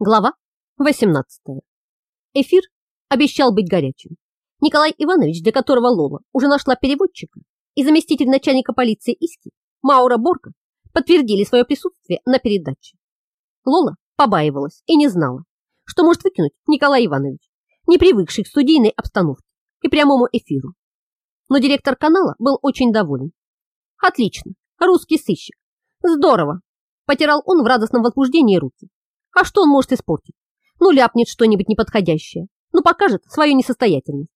Глава 18. Эфир обещал быть горячим. Николай Иванович, для которого Лола уже нашла переводчика, и заместитель начальника полиции Иски, Маура Борка, подтвердили свое присутствие на передаче. Лола побаивалась и не знала, что может выкинуть Николай Иванович, не привыкший к студийной обстановке и прямому эфиру. Но директор канала был очень доволен. Отлично, русский сыщик. Здорово. Потирал он в радостном возбуждении руки а что он может испортить? Ну, ляпнет что-нибудь неподходящее. Ну, покажет свою несостоятельность.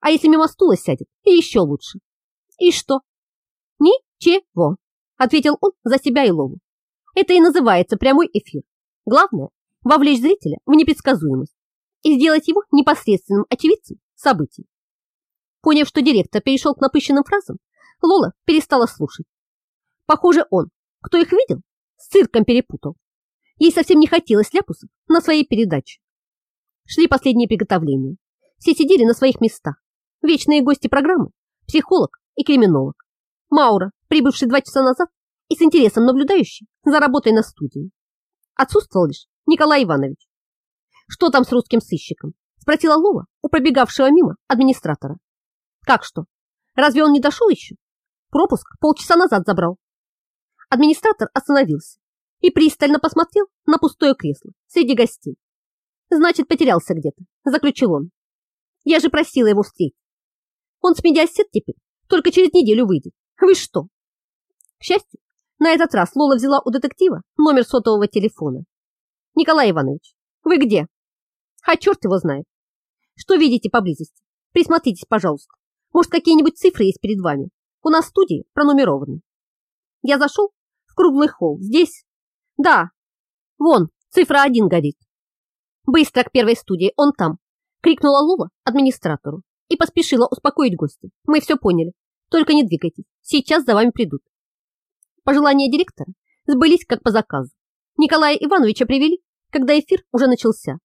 А если мимо стула сядет, и еще лучше. И что? Ничего, ответил он за себя и Лолу. Это и называется прямой эфир. Главное – вовлечь зрителя в непредсказуемость и сделать его непосредственным очевидцем событий. Поняв, что директор перешел к напыщенным фразам, Лола перестала слушать. Похоже, он, кто их видел, с цирком перепутал. Ей совсем не хотелось ляпусов на своей передаче. Шли последние приготовления. Все сидели на своих местах. Вечные гости программы, психолог и криминолог. Маура, прибывший два часа назад и с интересом наблюдающий за работой на студии. Отсутствовал лишь Николай Иванович. «Что там с русским сыщиком?» спросила Лола у пробегавшего мимо администратора. «Как что? Разве он не дошел еще? Пропуск полчаса назад забрал». Администратор остановился и пристально посмотрел на пустое кресло среди гостей. Значит, потерялся где-то, заключил он. Я же просила его встретить. Он с медиасет теперь только через неделю выйдет. Вы что? К счастью, на этот раз Лола взяла у детектива номер сотового телефона. Николай Иванович, вы где? А черт его знает. Что видите поблизости? Присмотритесь, пожалуйста. Может, какие-нибудь цифры есть перед вами? У нас студии пронумерованы. Я зашел в круглый холл. Здесь да, вон, цифра один горит. Быстро к первой студии, он там. Крикнула Лола администратору и поспешила успокоить гостя. Мы все поняли. Только не двигайтесь, сейчас за вами придут. Пожелания директора сбылись как по заказу. Николая Ивановича привели, когда эфир уже начался.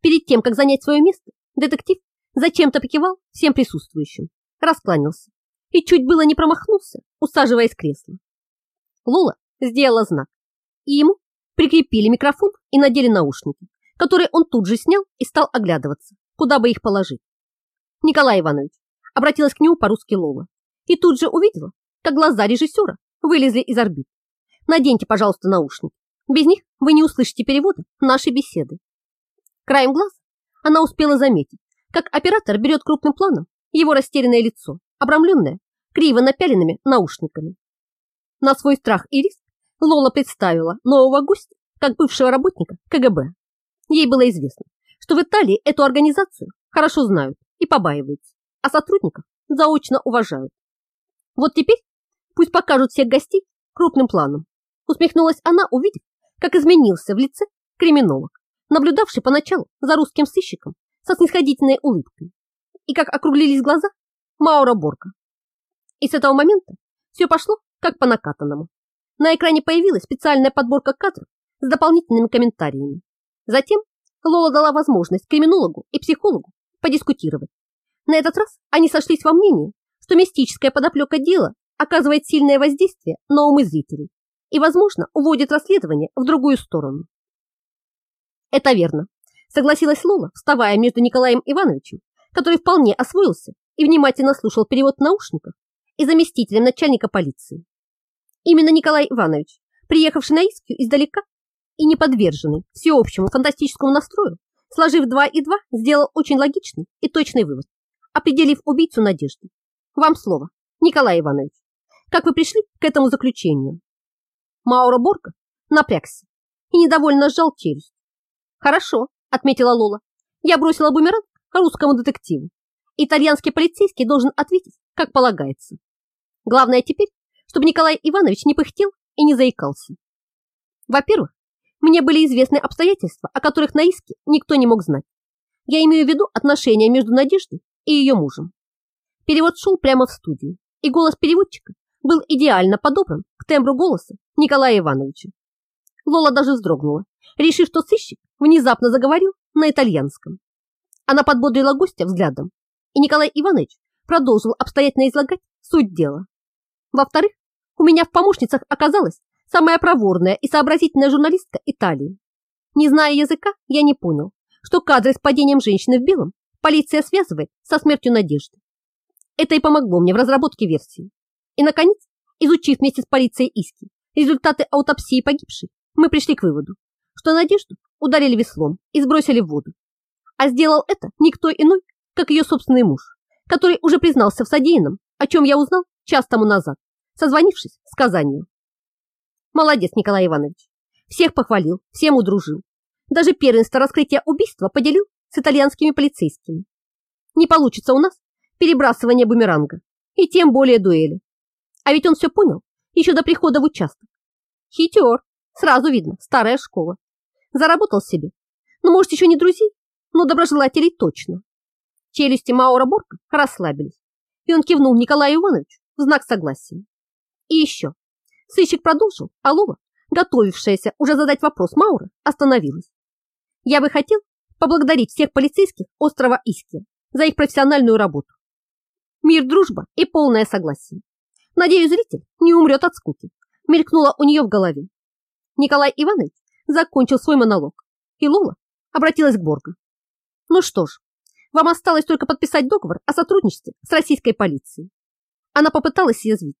Перед тем, как занять свое место, детектив зачем-то покивал всем присутствующим, раскланялся и чуть было не промахнулся, усаживаясь в кресло. Лола сделала знак, и ему прикрепили микрофон и надели наушники, которые он тут же снял и стал оглядываться, куда бы их положить. Николай Иванович обратилась к нему по-русски Лола и тут же увидела, как глаза режиссера вылезли из орбит. Наденьте, пожалуйста, наушники. Без них вы не услышите перевода нашей беседы. Краем глаз она успела заметить, как оператор берет крупным планом его растерянное лицо, обрамленное криво напяленными наушниками. На свой страх и риск Лола представила нового гостя как бывшего работника КГБ. Ей было известно, что в Италии эту организацию хорошо знают и побаиваются, а сотрудников заочно уважают. Вот теперь пусть покажут всех гостей крупным планом. Усмехнулась она, увидев, как изменился в лице криминолог, наблюдавший поначалу за русским сыщиком со снисходительной улыбкой, и как округлились глаза Маура Борка. И с этого момента все пошло как по накатанному. На экране появилась специальная подборка кадров с дополнительными комментариями. Затем Лола дала возможность криминологу и психологу подискутировать. На этот раз они сошлись во мнении, что мистическая подоплека дела оказывает сильное воздействие на умы зрителей и, возможно, уводит расследование в другую сторону. Это верно, согласилась Лола, вставая между Николаем Ивановичем, который вполне освоился и внимательно слушал перевод наушников, и заместителем начальника полиции. Именно Николай Иванович, приехавший на Искью издалека и не подверженный всеобщему фантастическому настрою, сложив два и два, сделал очень логичный и точный вывод, определив убийцу Надежды. Вам слово, Николай Иванович. Как вы пришли к этому заключению? Маура Борка напрягся и недовольно сжал челюсть. Хорошо, отметила Лола. Я бросила бумеранг русскому детективу. Итальянский полицейский должен ответить, как полагается. Главное теперь чтобы Николай Иванович не пыхтел и не заикался. Во-первых, мне были известны обстоятельства, о которых на иске никто не мог знать. Я имею в виду отношения между Надеждой и ее мужем. Перевод шел прямо в студию, и голос переводчика был идеально подобран к тембру голоса Николая Ивановича. Лола даже вздрогнула, решив, что сыщик внезапно заговорил на итальянском. Она подбодрила гостя взглядом, и Николай Иванович продолжил обстоятельно излагать суть дела. Во-вторых, у меня в помощницах оказалась самая проворная и сообразительная журналистка Италии. Не зная языка, я не понял, что кадры с падением женщины в белом полиция связывает со смертью Надежды. Это и помогло мне в разработке версии. И, наконец, изучив вместе с полицией иски результаты аутопсии погибшей, мы пришли к выводу, что Надежду ударили веслом и сбросили в воду. А сделал это никто иной, как ее собственный муж, который уже признался в содеянном, о чем я узнал час тому назад, созвонившись с Казанью. Молодец, Николай Иванович. Всех похвалил, всем удружил. Даже первенство раскрытия убийства поделил с итальянскими полицейскими. Не получится у нас перебрасывание бумеранга и тем более дуэли. А ведь он все понял еще до прихода в участок. Хитер, сразу видно, старая школа. Заработал себе. Ну, может, еще не друзей, но доброжелателей точно. Челюсти Маура Борка расслабились, и он кивнул Николаю Ивановичу в знак согласия. И еще. Сыщик продолжил, а Лола, готовившаяся уже задать вопрос Маура, остановилась. Я бы хотел поблагодарить всех полицейских острова Иски за их профессиональную работу. Мир, дружба и полное согласие. Надеюсь, зритель не умрет от скуки. Мелькнуло у нее в голове. Николай Иванович закончил свой монолог, и Лола обратилась к Боргу. Ну что ж, вам осталось только подписать договор о сотрудничестве с российской полицией. Она попыталась съязвить.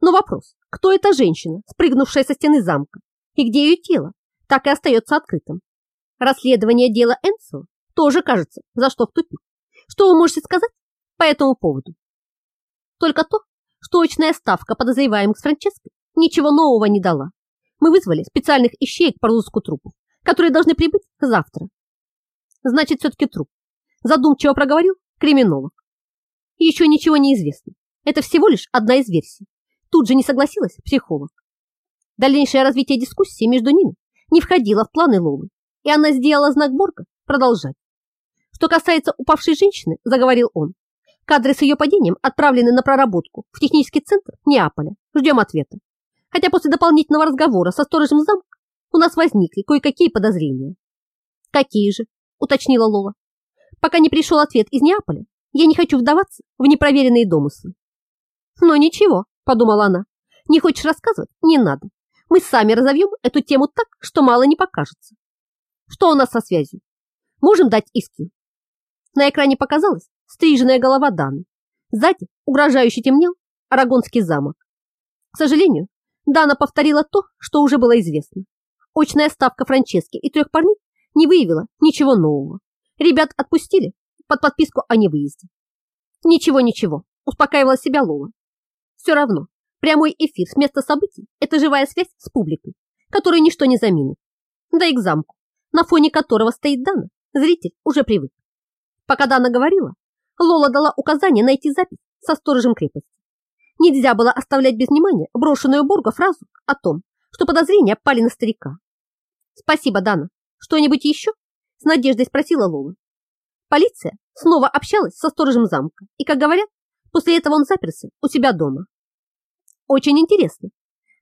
Но вопрос, кто эта женщина, спрыгнувшая со стены замка, и где ее тело, так и остается открытым. Расследование дела Энсо тоже кажется, за что в тупик. Что вы можете сказать по этому поводу? Только то, что очная ставка подозреваемых с Франческой ничего нового не дала. Мы вызвали специальных ищеек по розыску трупов, которые должны прибыть завтра. Значит, все-таки труп. Задумчиво проговорил криминолог. Еще ничего не известно. Это всего лишь одна из версий. Тут же не согласилась психолог. Дальнейшее развитие дискуссии между ними не входило в планы Лолы, и она сделала знак Борга продолжать. Что касается упавшей женщины, заговорил он, кадры с ее падением отправлены на проработку в технический центр Неаполя. Ждем ответа. Хотя после дополнительного разговора со сторожем замка у нас возникли кое-какие подозрения. Какие же? Уточнила Лола. Пока не пришел ответ из Неаполя, я не хочу вдаваться в непроверенные домыслы. Но ничего, подумала она. Не хочешь рассказывать? Не надо. Мы сами разовьем эту тему так, что мало не покажется. Что у нас со связью? Можем дать искью? На экране показалась стриженная голова Даны. Сзади угрожающе темнел Арагонский замок. К сожалению, Дана повторила то, что уже было известно. Очная ставка Франчески и трех парней не выявила ничего нового. Ребят отпустили под подписку о невыезде. Ничего, ничего, успокаивала себя Лола. Все равно, прямой эфир с места событий – это живая связь с публикой, которую ничто не заменит. Да и к замку, на фоне которого стоит Дана, зритель уже привык. Пока Дана говорила, Лола дала указание найти запись со сторожем крепости. Нельзя было оставлять без внимания брошенную Бурга фразу о том, что подозрения пали на старика. «Спасибо, Дана. Что-нибудь еще?» С надеждой спросила Лола. Полиция снова общалась со сторожем замка, и, как говорят, после этого он заперся у себя дома. Очень интересно.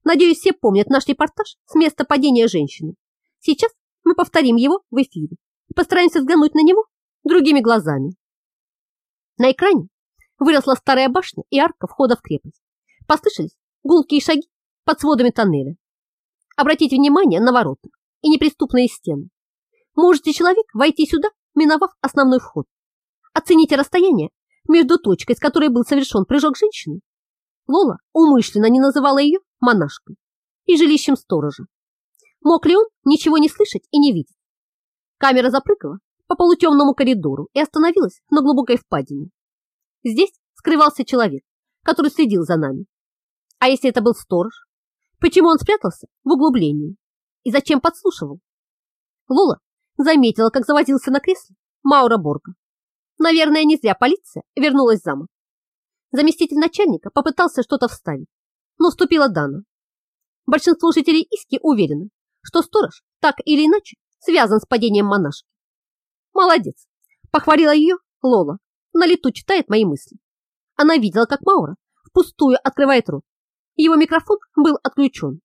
Надеюсь, все помнят наш репортаж с места падения женщины. Сейчас мы повторим его в эфире и постараемся взглянуть на него другими глазами. На экране выросла старая башня и арка входа в крепость. Послышались гулкие шаги под сводами тоннеля. Обратите внимание на ворота и неприступные стены. Можете человек войти сюда, миновав основной вход. Оцените расстояние между точкой, с которой был совершен прыжок женщины. Лола умышленно не называла ее монашкой и жилищем сторожа. Мог ли он ничего не слышать и не видеть? Камера запрыгала по полутемному коридору и остановилась на глубокой впадине. Здесь скрывался человек, который следил за нами. А если это был сторож? Почему он спрятался в углублении? И зачем подслушивал? Лола заметила, как завозился на кресле Маура Борга. Наверное, не зря полиция вернулась замок. Заместитель начальника попытался что-то вставить, но ступила Дана. Большинство жителей Иски уверены, что сторож так или иначе связан с падением монашки. Молодец, похвалила ее Лола, на лету читает мои мысли. Она видела, как Маура впустую открывает рот. Его микрофон был отключен.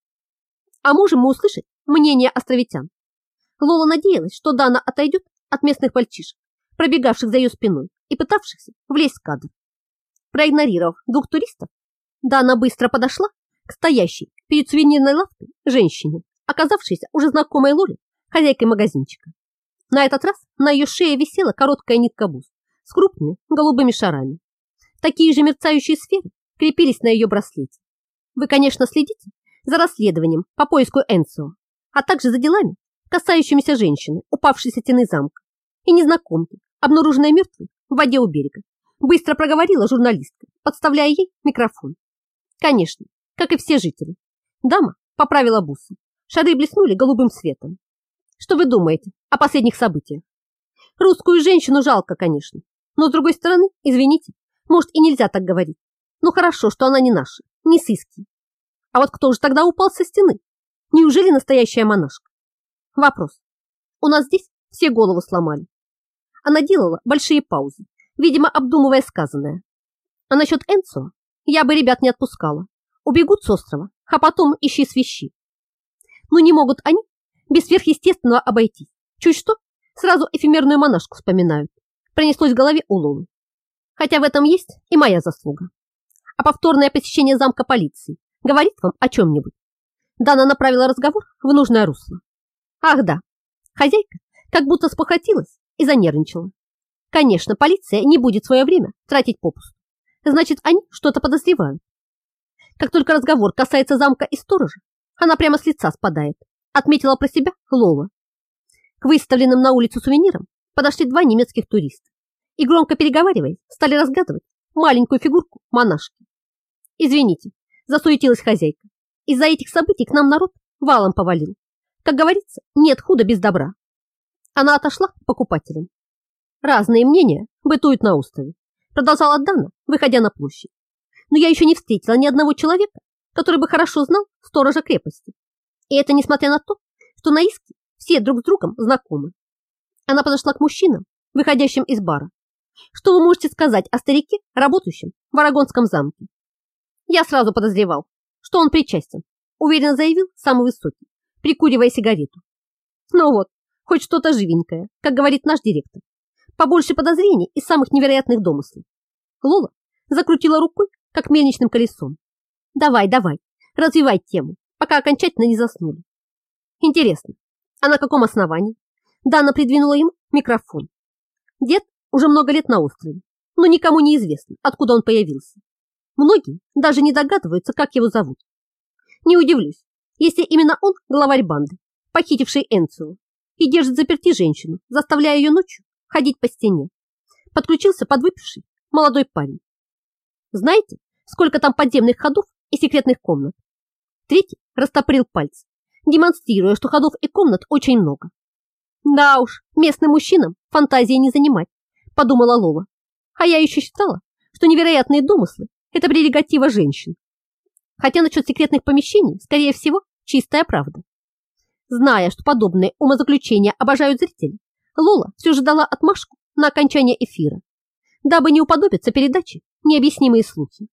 А можем мы услышать мнение островитян? Лола надеялась, что Дана отойдет от местных мальчишек, пробегавших за ее спиной и пытавшихся влезть в кадр. Проигнорировав двух туристов, Дана быстро подошла к стоящей перед сувенирной лавкой женщине, оказавшейся уже знакомой Лоле хозяйкой магазинчика. На этот раз на ее шее висела короткая нитка бус с крупными голубыми шарами. Такие же мерцающие сферы крепились на ее браслете. Вы, конечно, следите за расследованием по поиску Энцио, а также за делами, касающимися женщины, упавшей со стены замка, и незнакомки, обнаруженной мертвой в воде у берега. Быстро проговорила журналистка, подставляя ей микрофон. Конечно, как и все жители. Дама поправила бусы. Шары блеснули голубым светом. Что вы думаете о последних событиях? Русскую женщину жалко, конечно. Но с другой стороны, извините, может и нельзя так говорить. Ну хорошо, что она не наша, не сыски. А вот кто же тогда упал со стены? Неужели настоящая монашка? Вопрос. У нас здесь все голову сломали. Она делала большие паузы, видимо, обдумывая сказанное. А насчет Энцо я бы ребят не отпускала. Убегут с острова, а потом ищи свищи. Но не могут они без сверхъестественного обойтись. Чуть что, сразу эфемерную монашку вспоминают. Пронеслось в голове у Лолы. Хотя в этом есть и моя заслуга. А повторное посещение замка полиции говорит вам о чем-нибудь? Дана направила разговор в нужное русло. Ах да, хозяйка как будто спохотилась и занервничала. Конечно, полиция не будет свое время тратить попусту. Значит, они что-то подозревают. Как только разговор касается замка и сторожа, она прямо с лица спадает, отметила про себя Лола. К выставленным на улицу сувенирам подошли два немецких туриста и, громко переговариваясь, стали разгадывать маленькую фигурку монашки. «Извините», – засуетилась хозяйка. «Из-за этих событий к нам народ валом повалил. Как говорится, нет худа без добра». Она отошла к покупателям. Разные мнения бытуют на острове, продолжала Дана, выходя на площадь. Но я еще не встретила ни одного человека, который бы хорошо знал сторожа крепости. И это несмотря на то, что на иске все друг с другом знакомы. Она подошла к мужчинам, выходящим из бара, что вы можете сказать о старике, работающем в Арагонском замке? Я сразу подозревал, что он причастен, уверенно заявил самый высокий, прикуривая сигарету. Ну вот, хоть что-то живенькое, как говорит наш директор. Побольше подозрений и самых невероятных домыслов. Лола закрутила рукой, как мельничным колесом. Давай, давай, развивай тему, пока окончательно не заснули. Интересно, а на каком основании? Дана придвинула им микрофон. Дед уже много лет на острове, но никому не известно, откуда он появился. Многие даже не догадываются, как его зовут. Не удивлюсь, если именно он главарь банды, похитивший Энцио, и держит заперти женщину, заставляя ее ночью ходить по стене. Подключился подвыпивший молодой парень. Знаете, сколько там подземных ходов и секретных комнат? Третий растопырил пальцы, демонстрируя, что ходов и комнат очень много. Да уж, местным мужчинам фантазии не занимать подумала Лола. А я еще считала, что невероятные домыслы – это прерогатива женщин. Хотя насчет секретных помещений, скорее всего, чистая правда. Зная, что подобные умозаключения обожают зрители, Лола все же дала отмашку на окончание эфира, дабы не уподобиться передаче необъяснимые слухи.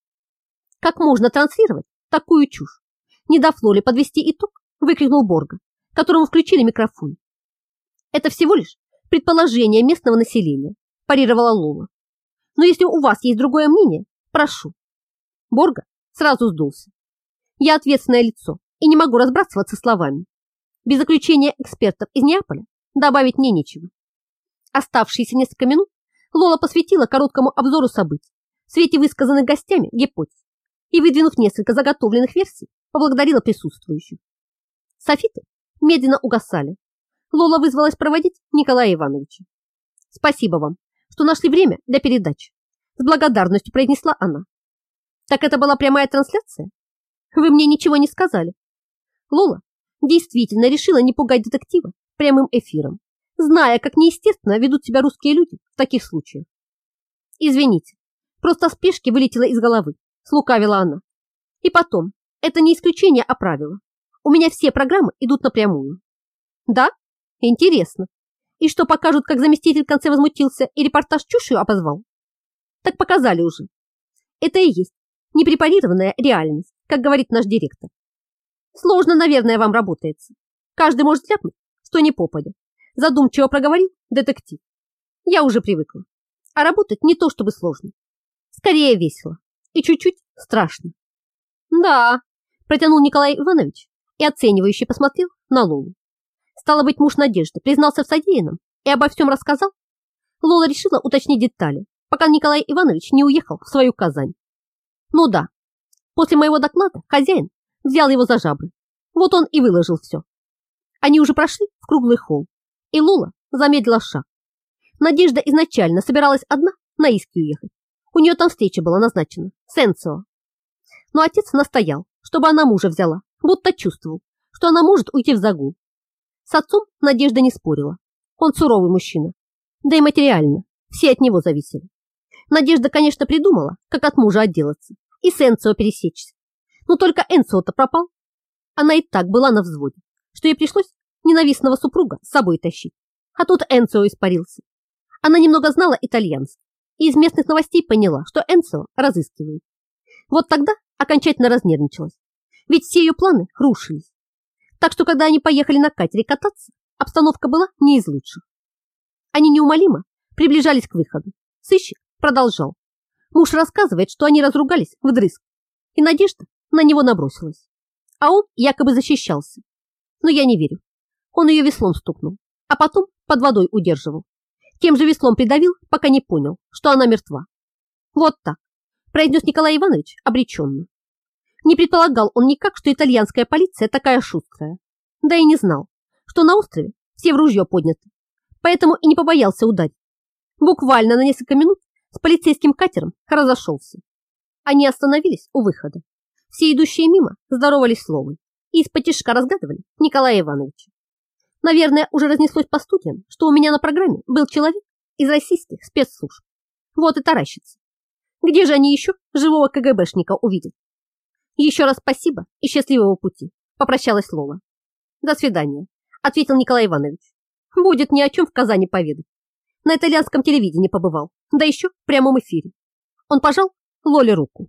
Как можно транслировать такую чушь? Не дав Лоле подвести итог, выкрикнул Борга, которому включили микрофон. Это всего лишь предположение местного населения, парировала Лола. Но если у вас есть другое мнение, прошу. Борга сразу сдулся. Я ответственное лицо и не могу разбрасываться словами. Без заключения экспертов из Неаполя добавить мне нечего. Оставшиеся несколько минут Лола посвятила короткому обзору событий в свете высказанных гостями гипотез и, выдвинув несколько заготовленных версий, поблагодарила присутствующих. Софиты медленно угасали. Лола вызвалась проводить Николая Ивановича. Спасибо вам что нашли время для передачи. С благодарностью произнесла она. Так это была прямая трансляция? Вы мне ничего не сказали. Лола действительно решила не пугать детектива прямым эфиром, зная, как неестественно ведут себя русские люди в таких случаях. Извините, просто спешки вылетела из головы, слукавила она. И потом, это не исключение, а правило. У меня все программы идут напрямую. Да? Интересно. И что покажут, как заместитель в конце возмутился и репортаж чушью обозвал? Так показали уже. Это и есть непрепарированная реальность, как говорит наш директор. Сложно, наверное, вам работается. Каждый может ляпнуть, что не попадя. Задумчиво проговорил детектив. Я уже привыкла. А работать не то чтобы сложно. Скорее весело. И чуть-чуть страшно. Да, протянул Николай Иванович и оценивающе посмотрел на Лолу. Стало быть, муж Надежды признался в содеянном и обо всем рассказал? Лола решила уточнить детали, пока Николай Иванович не уехал в свою Казань. Ну да, после моего доклада хозяин взял его за жабры. Вот он и выложил все. Они уже прошли в круглый холл, и Лола замедлила шаг. Надежда изначально собиралась одна на Иски уехать. У нее там встреча была назначена с Энцио. Но отец настоял, чтобы она мужа взяла, будто чувствовал, что она может уйти в загул. С отцом Надежда не спорила. Он суровый мужчина. Да и материально. Все от него зависели. Надежда, конечно, придумала, как от мужа отделаться и с Энцио пересечься. Но только Энцио-то пропал. Она и так была на взводе, что ей пришлось ненавистного супруга с собой тащить. А тут Энцио испарился. Она немного знала итальянский и из местных новостей поняла, что Энцио разыскивают. Вот тогда окончательно разнервничалась, ведь все ее планы рушились. Так что, когда они поехали на катере кататься, обстановка была не из лучших. Они неумолимо приближались к выходу. Сыщик продолжал. Муж рассказывает, что они разругались вдрызг, и Надежда на него набросилась. А он якобы защищался. Но я не верю. Он ее веслом стукнул, а потом под водой удерживал. Тем же веслом придавил, пока не понял, что она мертва. Вот так, произнес Николай Иванович обреченно. Не предполагал он никак, что итальянская полиция такая шустрая. Да и не знал, что на острове все в ружье подняты. Поэтому и не побоялся ударить. Буквально на несколько минут с полицейским катером разошелся. Они остановились у выхода. Все идущие мимо здоровались словом и из-под разгадывали Николая Ивановича. Наверное, уже разнеслось по студиям, что у меня на программе был человек из российских спецслужб. Вот и таращится. Где же они еще живого КГБшника увидят? Еще раз спасибо и счастливого пути, попрощалась Лола. До свидания, ответил Николай Иванович. Будет ни о чем в Казани поведать. На итальянском телевидении побывал, да еще в прямом эфире. Он пожал Лоле руку.